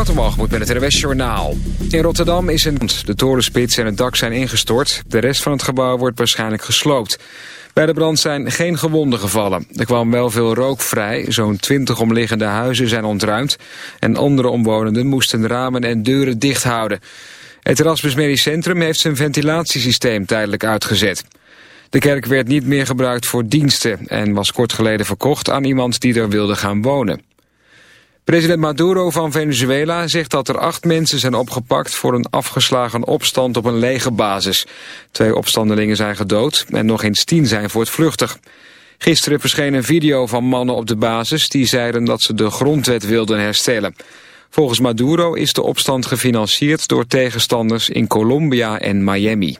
Waterwalgemoed met het RWS. In Rotterdam is een... De torenspits en het dak zijn ingestort. De rest van het gebouw wordt waarschijnlijk gesloopt. Bij de brand zijn geen gewonden gevallen. Er kwam wel veel rook vrij. Zo'n 20 omliggende huizen zijn ontruimd. En andere omwonenden moesten ramen en deuren dicht houden. Het Erasmus Medisch Centrum heeft zijn ventilatiesysteem tijdelijk uitgezet. De kerk werd niet meer gebruikt voor diensten... en was kort geleden verkocht aan iemand die er wilde gaan wonen. President Maduro van Venezuela zegt dat er acht mensen zijn opgepakt voor een afgeslagen opstand op een legerbasis. Twee opstandelingen zijn gedood en nog eens tien zijn voortvluchtig. Gisteren verscheen een video van mannen op de basis die zeiden dat ze de grondwet wilden herstellen. Volgens Maduro is de opstand gefinancierd door tegenstanders in Colombia en Miami.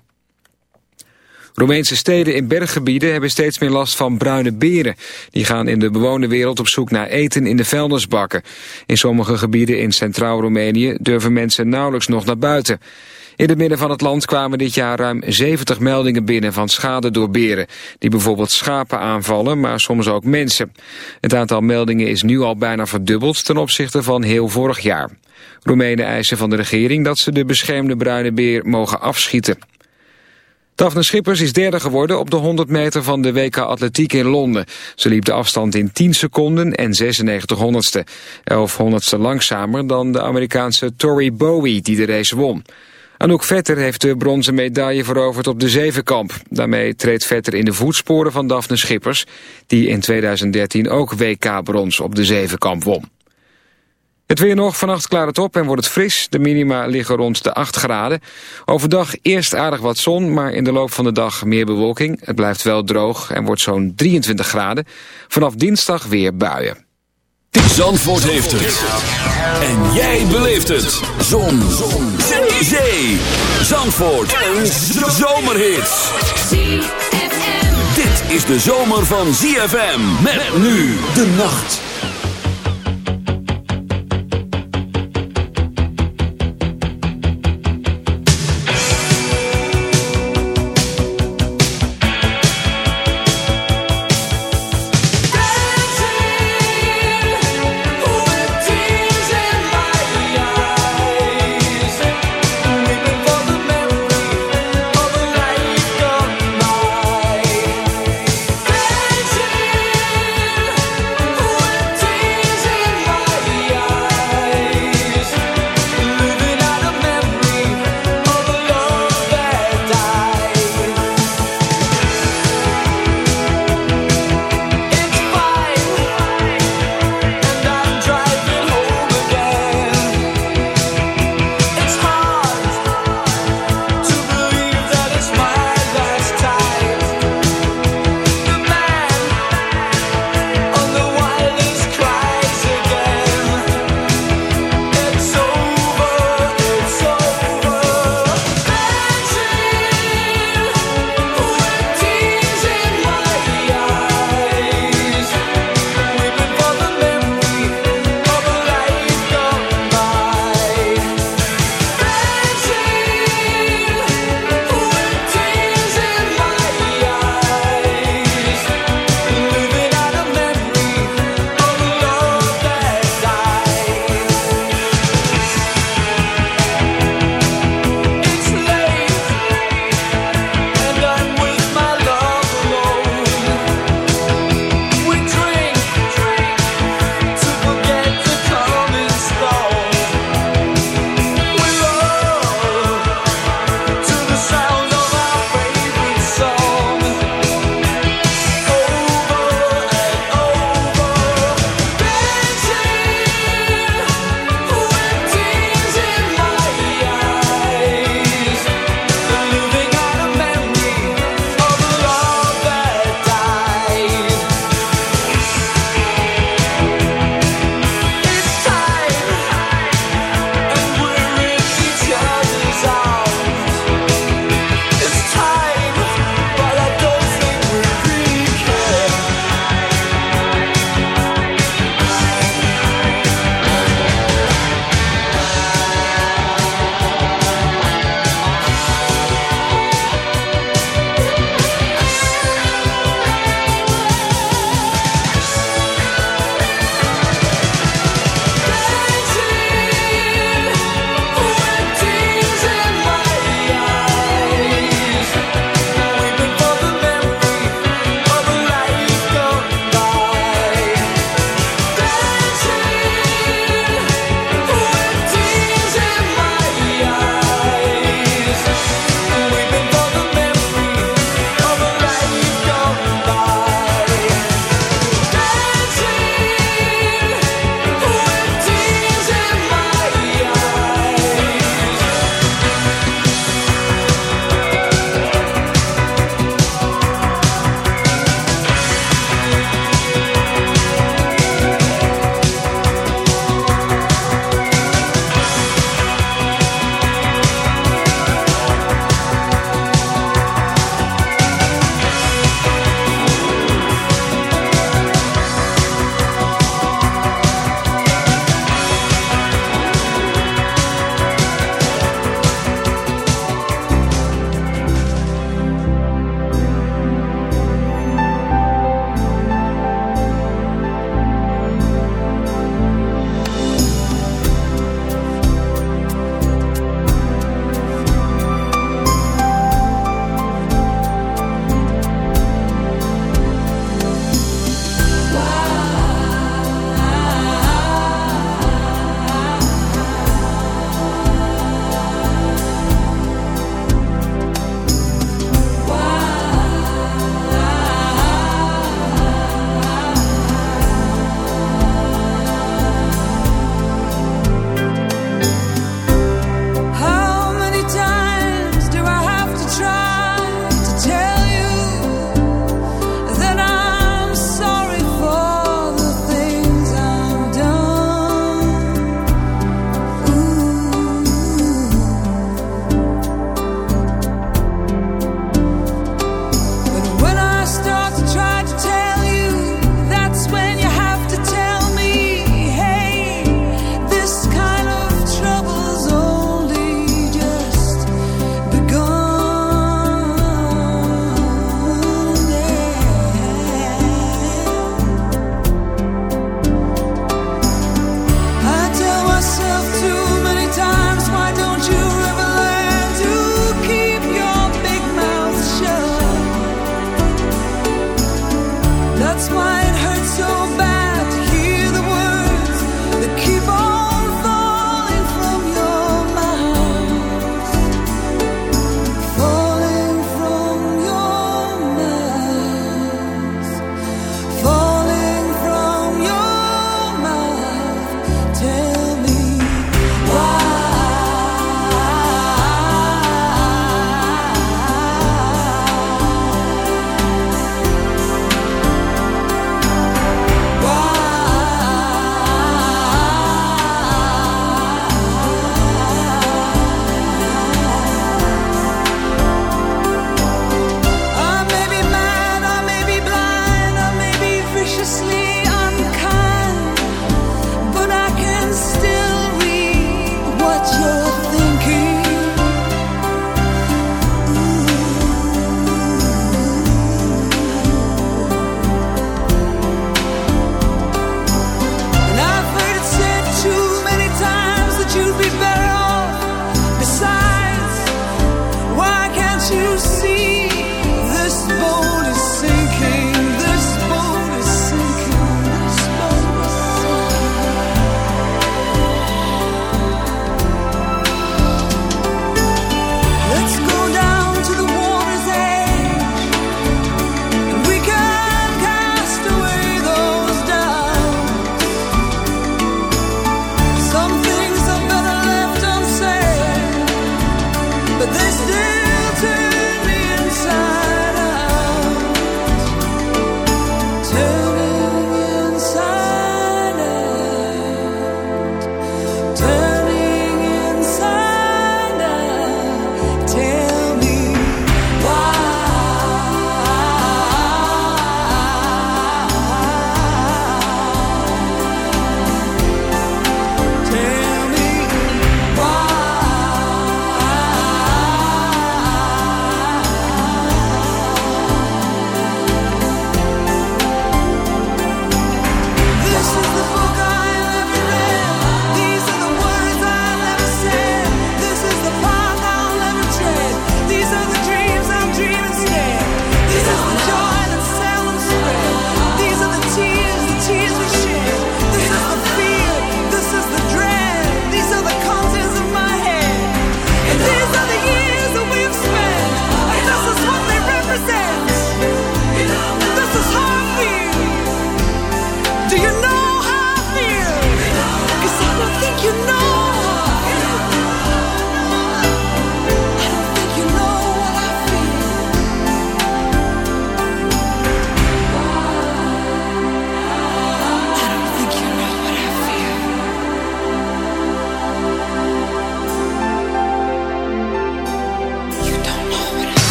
Roemeense steden in berggebieden hebben steeds meer last van bruine beren. Die gaan in de bewoonde wereld op zoek naar eten in de vuilnisbakken. In sommige gebieden in centraal Roemenië durven mensen nauwelijks nog naar buiten. In het midden van het land kwamen dit jaar ruim 70 meldingen binnen van schade door beren. Die bijvoorbeeld schapen aanvallen, maar soms ook mensen. Het aantal meldingen is nu al bijna verdubbeld ten opzichte van heel vorig jaar. Roemenen eisen van de regering dat ze de beschermde bruine beer mogen afschieten. Daphne Schippers is derde geworden op de 100 meter van de WK Atletiek in Londen. Ze liep de afstand in 10 seconden en 96 honderdste. 11 honderdste langzamer dan de Amerikaanse Tori Bowie die de race won. Anouk Vetter heeft de bronzen medaille veroverd op de zevenkamp. Daarmee treedt Vetter in de voetsporen van Daphne Schippers... die in 2013 ook WK-brons op de zevenkamp won. Het weer nog, vannacht klaart het op en wordt het fris. De minima liggen rond de 8 graden. Overdag eerst aardig wat zon, maar in de loop van de dag meer bewolking. Het blijft wel droog en wordt zo'n 23 graden. Vanaf dinsdag weer buien. Zandvoort heeft het. En jij beleeft het. Zon. zon. Zee. Zee. Zandvoort. Een zomerhit. Dit is de zomer van ZFM. Met nu de nacht.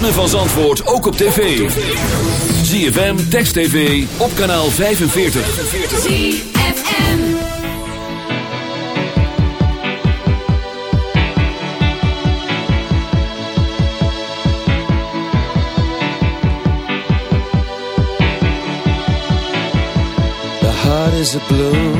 ritme van Zandvoort ook op tv. ZFM, Text TV, op kanaal 45. ZFM. The heart is a balloon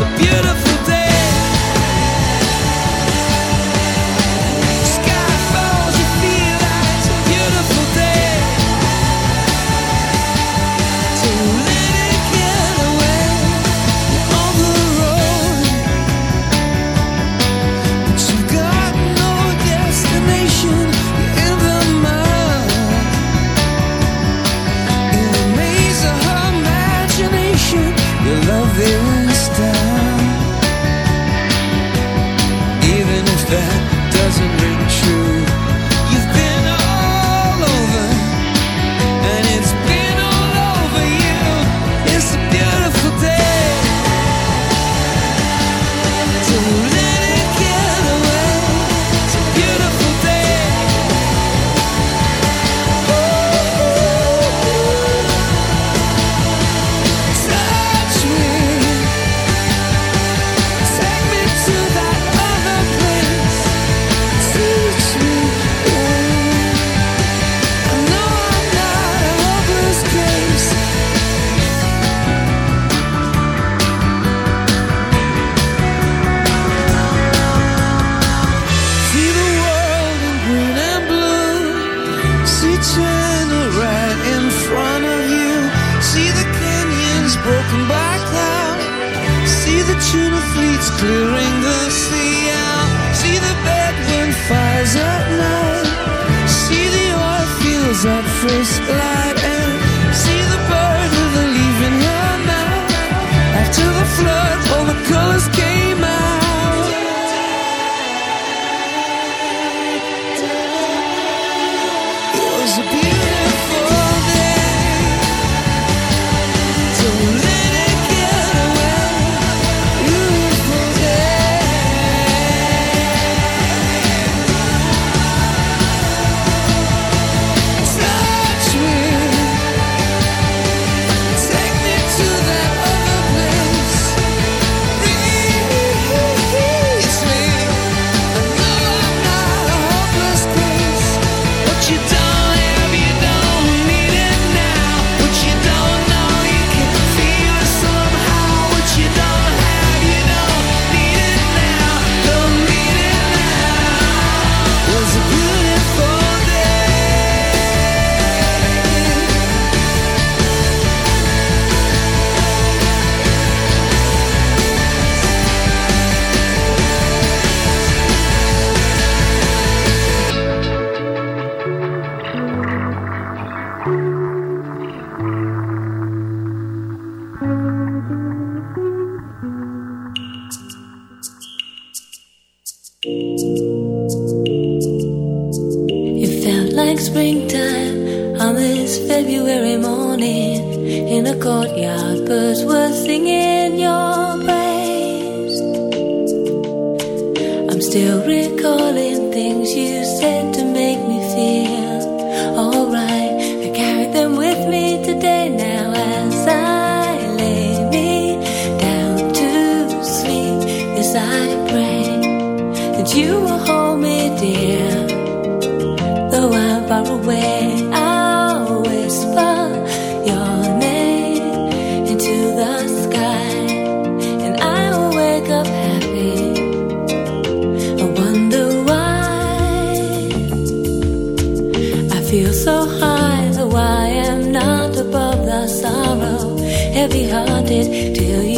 It's a beautiful Heavy hearted till you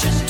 just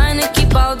to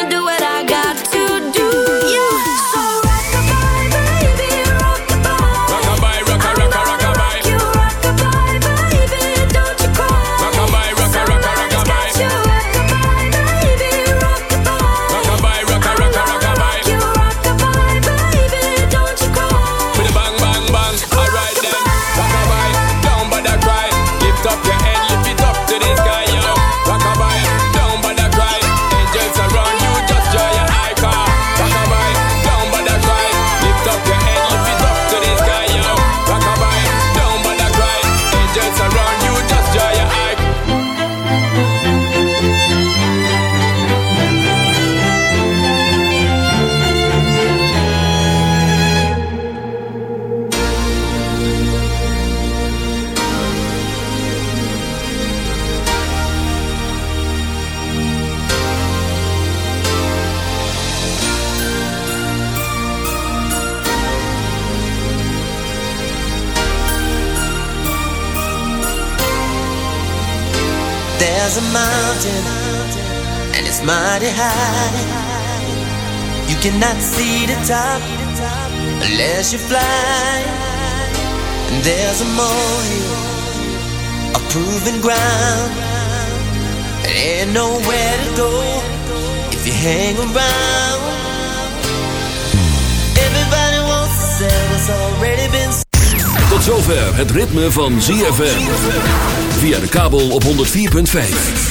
mighty high. You cannot see the top unless you fly. And there's a molehill, a proven ground. There ain't nowhere to go if you hang around. Everybody wants to sell what's already been Tot zover het ritme van ZFM. Via de kabel op 104.5.